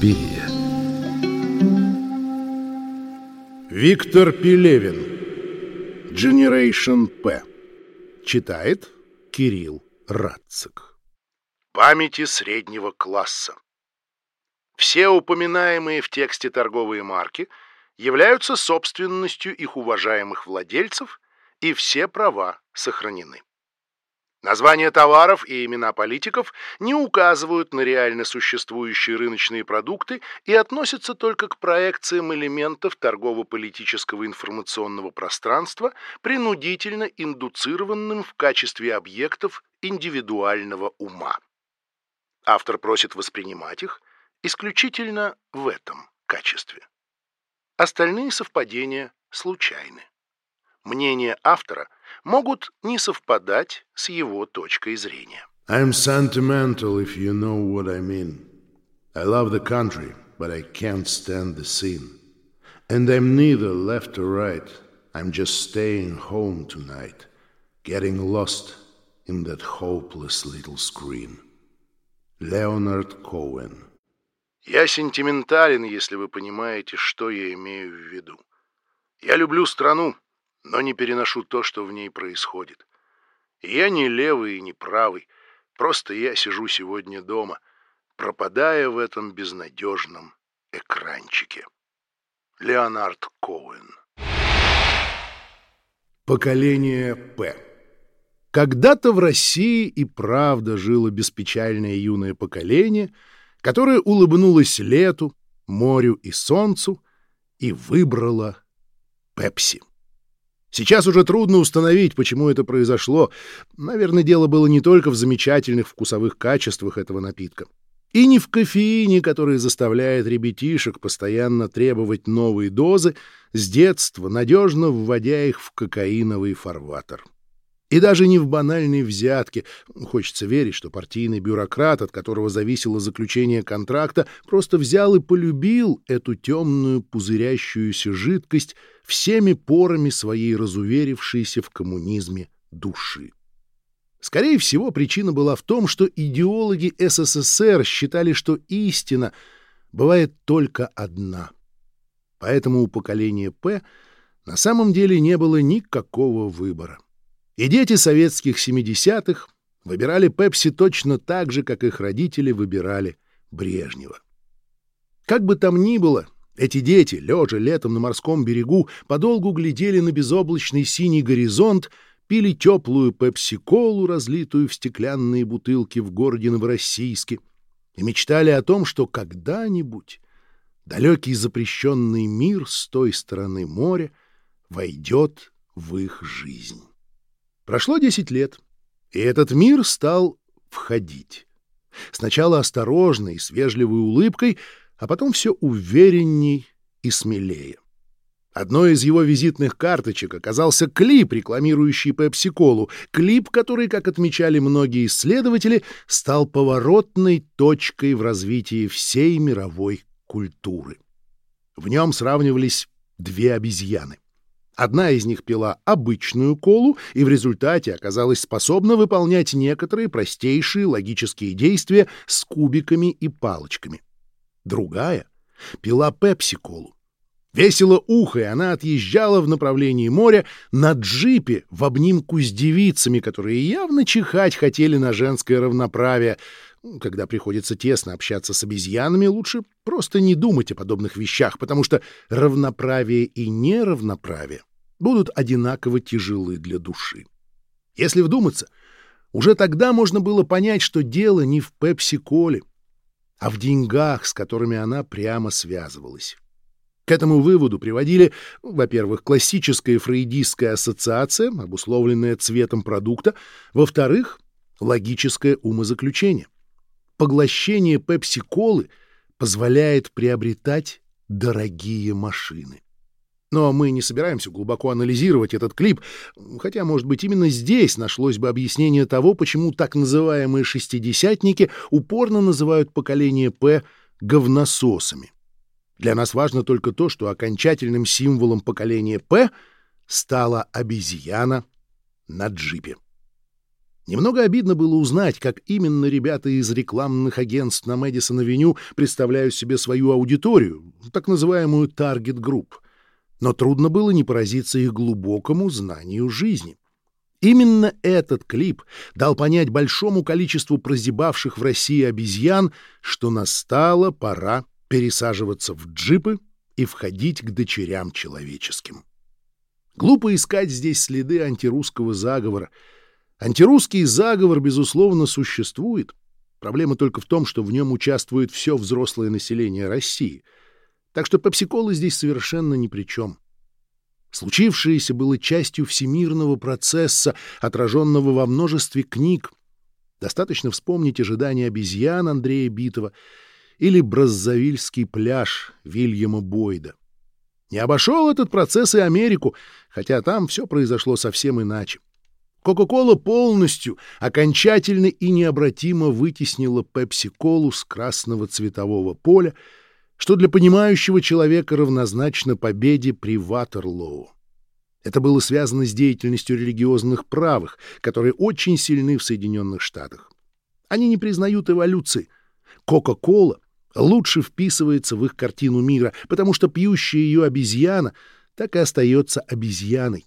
Суспирия. Виктор Пелевин. Generation P. Читает Кирилл Радцик. Памяти среднего класса. Все упоминаемые в тексте торговые марки являются собственностью их уважаемых владельцев, и все права сохранены. Названия товаров и имена политиков не указывают на реально существующие рыночные продукты и относятся только к проекциям элементов торгово-политического информационного пространства, принудительно индуцированным в качестве объектов индивидуального ума. Автор просит воспринимать их исключительно в этом качестве. Остальные совпадения случайны. Мнения автора могут не совпадать с его точкой зрения. I'm sentimental, if you know what I mean. I love the country, but I can't stand the scene. And I'm neither left or right. I'm just staying home tonight, getting lost in that hopeless little screen. Leonard Cohen Я сентиментален, если вы понимаете, что я имею в виду. Я люблю страну, но не переношу то, что в ней происходит. Я не левый и не правый, просто я сижу сегодня дома, пропадая в этом безнадежном экранчике. Леонард Коуэн Поколение П Когда-то в России и правда жило беспечальное юное поколение, которое улыбнулось лету, морю и солнцу и выбрало Пепси. Сейчас уже трудно установить, почему это произошло. Наверное, дело было не только в замечательных вкусовых качествах этого напитка. И не в кофеине, который заставляет ребятишек постоянно требовать новые дозы, с детства надежно вводя их в кокаиновый фарватер. И даже не в банальной взятке. Хочется верить, что партийный бюрократ, от которого зависело заключение контракта, просто взял и полюбил эту темную пузырящуюся жидкость всеми порами своей разуверившейся в коммунизме души. Скорее всего, причина была в том, что идеологи СССР считали, что истина бывает только одна. Поэтому у поколения «П» на самом деле не было никакого выбора. И дети советских 70-х выбирали Пепси точно так же, как их родители выбирали Брежнева. Как бы там ни было, эти дети, лежа летом на морском берегу, подолгу глядели на безоблачный синий горизонт, пили теплую пепси-колу, разлитую в стеклянные бутылки в городе Новороссийске, и мечтали о том, что когда-нибудь далекий запрещенный мир с той стороны моря войдет в их жизнь. Прошло десять лет, и этот мир стал входить. Сначала осторожно и с вежливой улыбкой, а потом все уверенней и смелее. Одной из его визитных карточек оказался клип, рекламирующий пепси-колу, клип, который, как отмечали многие исследователи, стал поворотной точкой в развитии всей мировой культуры. В нем сравнивались две обезьяны — Одна из них пила обычную колу и в результате оказалась способна выполнять некоторые простейшие логические действия с кубиками и палочками. Другая пила пепси-колу. Весело ухая, она отъезжала в направлении моря на джипе в обнимку с девицами, которые явно чихать хотели на женское равноправие. Когда приходится тесно общаться с обезьянами, лучше просто не думать о подобных вещах, потому что равноправие и неравноправие будут одинаково тяжелы для души. Если вдуматься, уже тогда можно было понять, что дело не в пепси-коле, а в деньгах, с которыми она прямо связывалась. К этому выводу приводили, во-первых, классическая фрейдистская ассоциация, обусловленная цветом продукта, во-вторых, логическое умозаключение. Поглощение пепси-колы позволяет приобретать дорогие машины. Но мы не собираемся глубоко анализировать этот клип, хотя, может быть, именно здесь нашлось бы объяснение того, почему так называемые «шестидесятники» упорно называют поколение «П» говнососами. Для нас важно только то, что окончательным символом поколения «П» стала обезьяна на джипе. Немного обидно было узнать, как именно ребята из рекламных агентств на Мэдисон-авеню представляют себе свою аудиторию, так называемую target group. Но трудно было не поразиться их глубокому знанию жизни. Именно этот клип дал понять большому количеству прозябавших в России обезьян, что настала пора пересаживаться в джипы и входить к дочерям человеческим. Глупо искать здесь следы антирусского заговора. Антирусский заговор, безусловно, существует. Проблема только в том, что в нем участвует все взрослое население России. Так что пепсиколы здесь совершенно ни при чем. Случившееся было частью всемирного процесса, отраженного во множестве книг. Достаточно вспомнить ожидания обезьян Андрея Битова или Браззавильский пляж Вильяма Бойда. Не обошел этот процесс и Америку, хотя там все произошло совсем иначе. Кока-кола полностью, окончательно и необратимо вытеснила пепси-колу с красного цветового поля, что для понимающего человека равнозначно победе при Ватерлоу. Это было связано с деятельностью религиозных правых, которые очень сильны в Соединенных Штатах. Они не признают эволюции. Кока-кола лучше вписывается в их картину мира, потому что пьющая ее обезьяна так и остается обезьяной.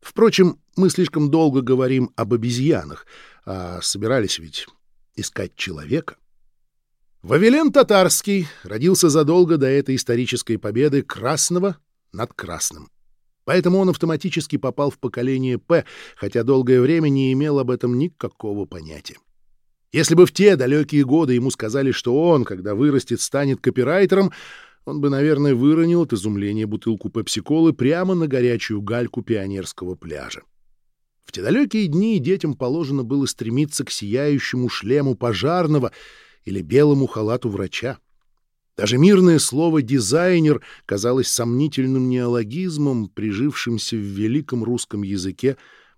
Впрочем, мы слишком долго говорим об обезьянах, а собирались ведь искать человека. Вавилен Татарский родился задолго до этой исторической победы Красного над Красным. Поэтому он автоматически попал в поколение П, хотя долгое время не имел об этом никакого понятия. Если бы в те далекие годы ему сказали, что он, когда вырастет, станет копирайтером, он бы, наверное, выронил от изумления бутылку пепси-колы прямо на горячую гальку пионерского пляжа. В те далекие дни детям положено было стремиться к сияющему шлему пожарного или белому халату врача. Даже мирное слово «дизайнер» казалось сомнительным неологизмом, прижившимся в великом русском языке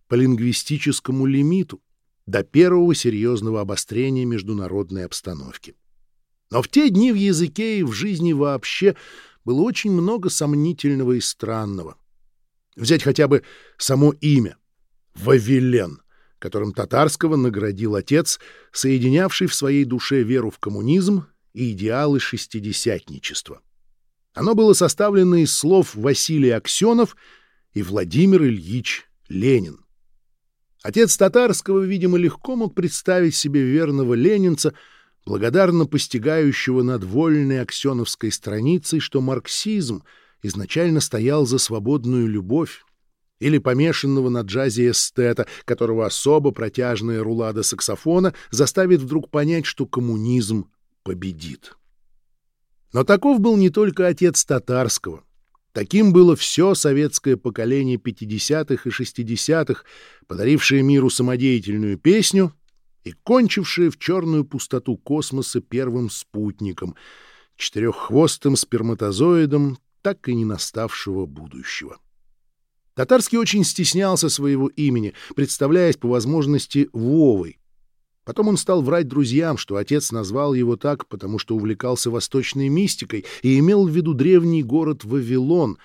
по лингвистическому лимиту до первого серьезного обострения международной обстановки. Но в те дни в языке и в жизни вообще было очень много сомнительного и странного. Взять хотя бы само имя — Вавилен, которым татарского наградил отец, соединявший в своей душе веру в коммунизм и идеалы шестидесятничества. Оно было составлено из слов Василий Аксенов и Владимир Ильич Ленин. Отец татарского, видимо, легко мог представить себе верного ленинца, благодарно постигающего над вольной аксеновской страницей, что марксизм изначально стоял за свободную любовь, или помешанного на джазе эстета, которого особо протяжная рулада саксофона заставит вдруг понять, что коммунизм победит. Но таков был не только отец татарского. Таким было все советское поколение 50-х и 60-х, подарившее миру самодеятельную песню и кончившее в черную пустоту космоса первым спутником, четыреххвостым сперматозоидом так и не наставшего будущего. Татарский очень стеснялся своего имени, представляясь по возможности Вовой, Потом он стал врать друзьям, что отец назвал его так, потому что увлекался восточной мистикой и имел в виду древний город Вавилон,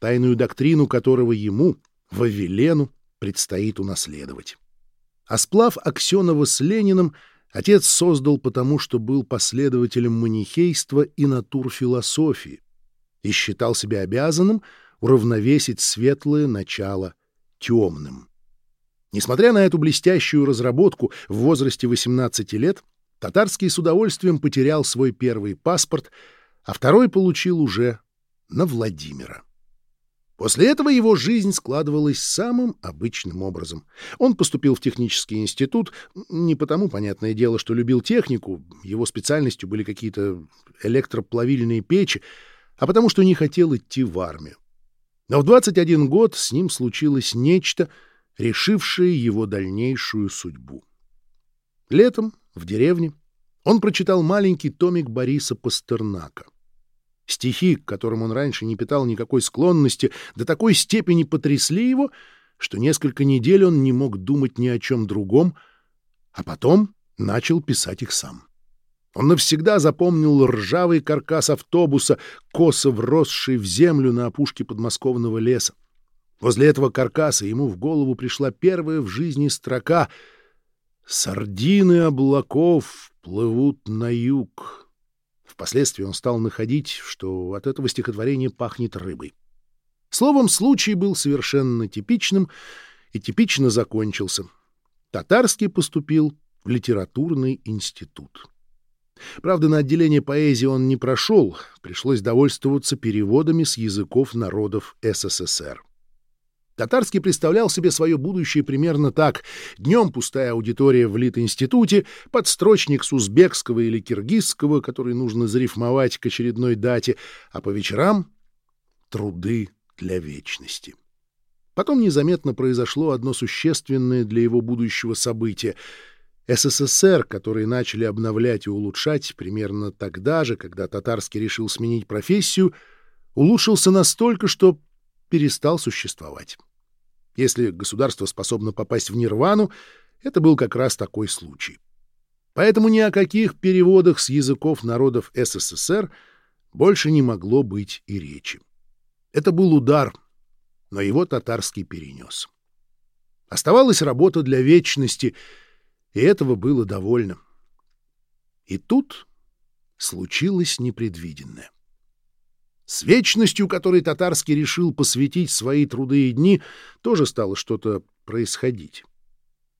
тайную доктрину которого ему, Вавилену, предстоит унаследовать. А сплав Аксенова с Лениным отец создал потому, что был последователем манихейства и натурфилософии и считал себя обязанным уравновесить светлое начало темным. Несмотря на эту блестящую разработку в возрасте 18 лет, Татарский с удовольствием потерял свой первый паспорт, а второй получил уже на Владимира. После этого его жизнь складывалась самым обычным образом. Он поступил в технический институт, не потому, понятное дело, что любил технику, его специальностью были какие-то электроплавильные печи, а потому что не хотел идти в армию. Но в 21 год с ним случилось нечто — решившее его дальнейшую судьбу. Летом в деревне он прочитал маленький томик Бориса Пастернака. Стихи, к которым он раньше не питал никакой склонности, до такой степени потрясли его, что несколько недель он не мог думать ни о чем другом, а потом начал писать их сам. Он навсегда запомнил ржавый каркас автобуса, косо вросший в землю на опушке подмосковного леса. Возле этого каркаса ему в голову пришла первая в жизни строка Сардины облаков плывут на юг. Впоследствии он стал находить, что от этого стихотворения пахнет рыбой. Словом, случай был совершенно типичным и типично закончился. Татарский поступил в литературный институт. Правда, на отделение поэзии он не прошел, пришлось довольствоваться переводами с языков народов СССР. Татарский представлял себе свое будущее примерно так. Днем пустая аудитория в Лит-институте, подстрочник с узбекского или киргизского, который нужно зарифмовать к очередной дате, а по вечерам — труды для вечности. Потом незаметно произошло одно существенное для его будущего событие — СССР, которые начали обновлять и улучшать примерно тогда же, когда Татарский решил сменить профессию, улучшился настолько, что перестал существовать. Если государство способно попасть в нирвану, это был как раз такой случай. Поэтому ни о каких переводах с языков народов СССР больше не могло быть и речи. Это был удар, но его татарский перенес. Оставалась работа для вечности — и этого было довольно. И тут случилось непредвиденное. С вечностью, которой Татарский решил посвятить свои труды и дни, тоже стало что-то происходить.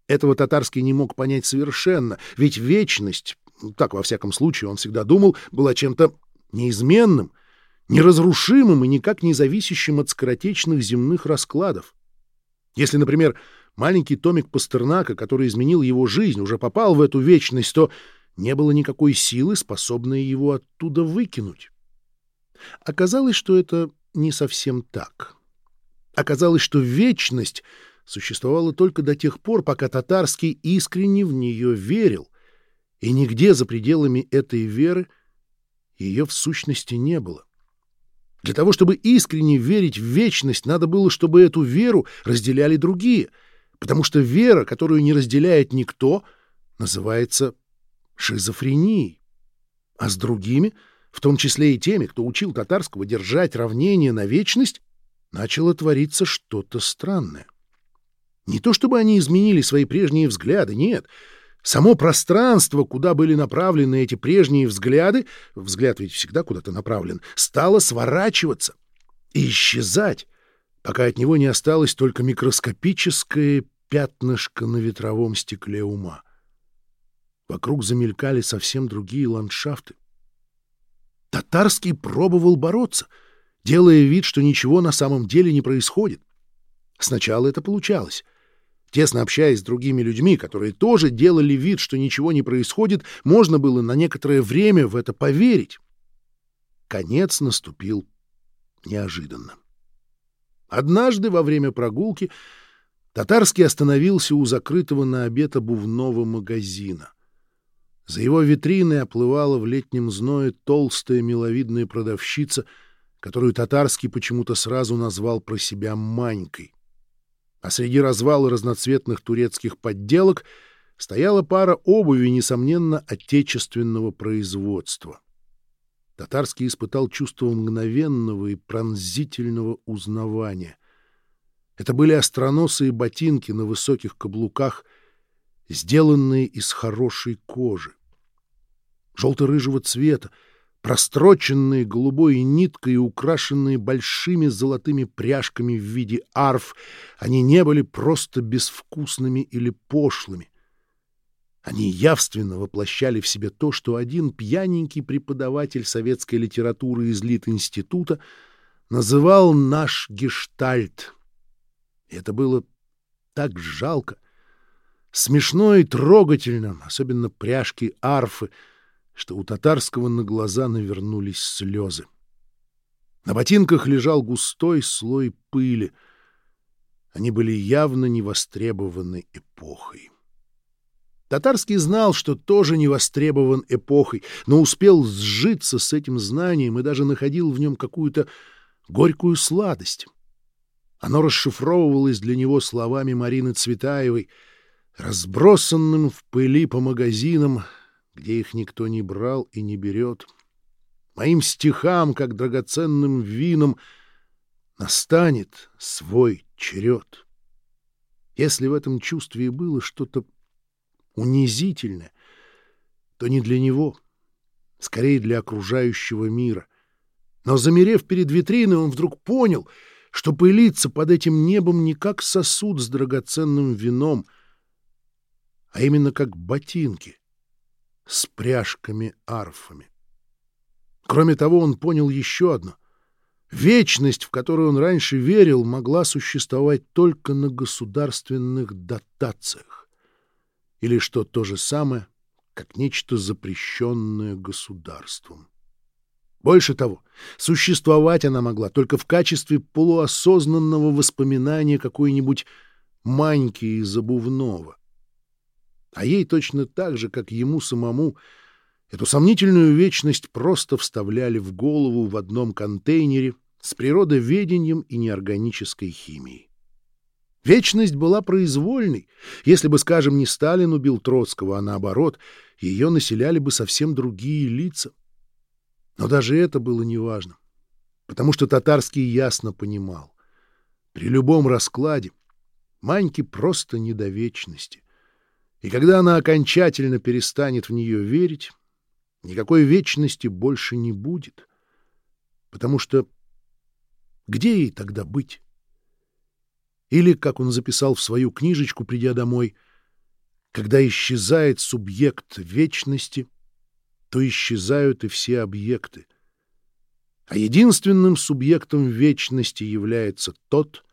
Этого Татарский не мог понять совершенно, ведь вечность, так во всяком случае он всегда думал, была чем-то неизменным, неразрушимым и никак не зависящим от скоротечных земных раскладов. Если, например, маленький томик Пастернака, который изменил его жизнь, уже попал в эту вечность, то не было никакой силы, способной его оттуда выкинуть. Оказалось, что это не совсем так. Оказалось, что вечность существовала только до тех пор, пока Татарский искренне в нее верил, и нигде за пределами этой веры ее в сущности не было. Для того, чтобы искренне верить в вечность, надо было, чтобы эту веру разделяли другие — потому что вера, которую не разделяет никто, называется шизофренией. А с другими, в том числе и теми, кто учил татарского держать равнение на вечность, начало твориться что-то странное. Не то чтобы они изменили свои прежние взгляды, нет. Само пространство, куда были направлены эти прежние взгляды, взгляд ведь всегда куда-то направлен, стало сворачиваться и исчезать, пока от него не осталось только микроскопическое пятнышко на ветровом стекле ума. Вокруг замелькали совсем другие ландшафты. Татарский пробовал бороться, делая вид, что ничего на самом деле не происходит. Сначала это получалось. Тесно общаясь с другими людьми, которые тоже делали вид, что ничего не происходит, можно было на некоторое время в это поверить. Конец наступил неожиданно. Однажды во время прогулки Татарский остановился у закрытого на обед обувного магазина. За его витриной оплывала в летнем зное толстая миловидная продавщица, которую Татарский почему-то сразу назвал про себя Манькой. А среди развала разноцветных турецких подделок стояла пара обуви, несомненно, отечественного производства. Татарский испытал чувство мгновенного и пронзительного узнавания. Это были остроносые ботинки на высоких каблуках, сделанные из хорошей кожи. Желто-рыжего цвета, простроченные голубой ниткой и украшенные большими золотыми пряжками в виде арф, они не были просто безвкусными или пошлыми — они явственно воплощали в себе то, что один пьяненький преподаватель советской литературы из Лит-института называл «наш гештальт». И это было так жалко, смешно и трогательно, особенно пряжки арфы, что у татарского на глаза навернулись слезы. На ботинках лежал густой слой пыли. Они были явно невостребованы эпохой. Татарский знал, что тоже не востребован эпохой, но успел сжиться с этим знанием и даже находил в нем какую-то горькую сладость. Оно расшифровывалось для него словами Марины Цветаевой, разбросанным в пыли по магазинам, где их никто не брал и не берет. Моим стихам, как драгоценным винам, настанет свой черед. Если в этом чувстве было что-то унизительное, то не для него, скорее для окружающего мира. Но, замерев перед витриной, он вдруг понял, что пылится под этим небом не как сосуд с драгоценным вином, а именно как ботинки с пряжками-арфами. Кроме того, он понял еще одно. Вечность, в которую он раньше верил, могла существовать только на государственных дотациях. Или, что то же самое, как нечто запрещенное государством. Больше того, существовать она могла только в качестве полуосознанного воспоминания какой-нибудь маньки из обувного. А ей точно так же, как ему самому, Эту сомнительную вечность просто вставляли в голову в одном контейнере с природоведением и неорганической химией. Вечность была произвольной. Если бы, скажем, не Сталин убил Троцкого, а наоборот, ее населяли бы совсем другие лица. Но даже это было неважно, потому что Татарский ясно понимал. При любом раскладе Маньке просто не до вечности. И когда она окончательно перестанет в нее верить, Никакой вечности больше не будет. Потому что где ей тогда быть? Или, как он записал в свою книжечку, придя домой, когда исчезает субъект вечности, то исчезают и все объекты. А единственным субъектом вечности является тот,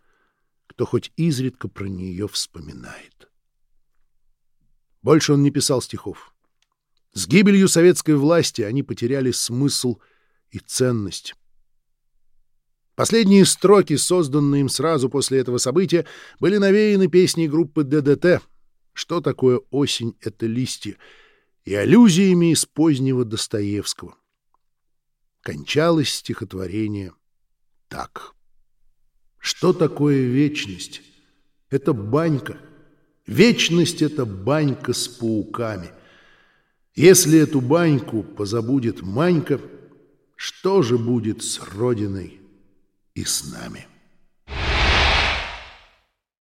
кто хоть изредка про нее вспоминает. Больше он не писал стихов. С гибелью советской власти они потеряли смысл и ценность. Последние строки, созданные им сразу после этого события, были навеяны песней группы ДДТ «Что такое осень — это листья» и аллюзиями из позднего Достоевского. Кончалось стихотворение так. Что такое вечность? Это банька. Вечность — это банька с пауками — если эту баньку позабудет Манька, что же будет с Родиной и с нами?»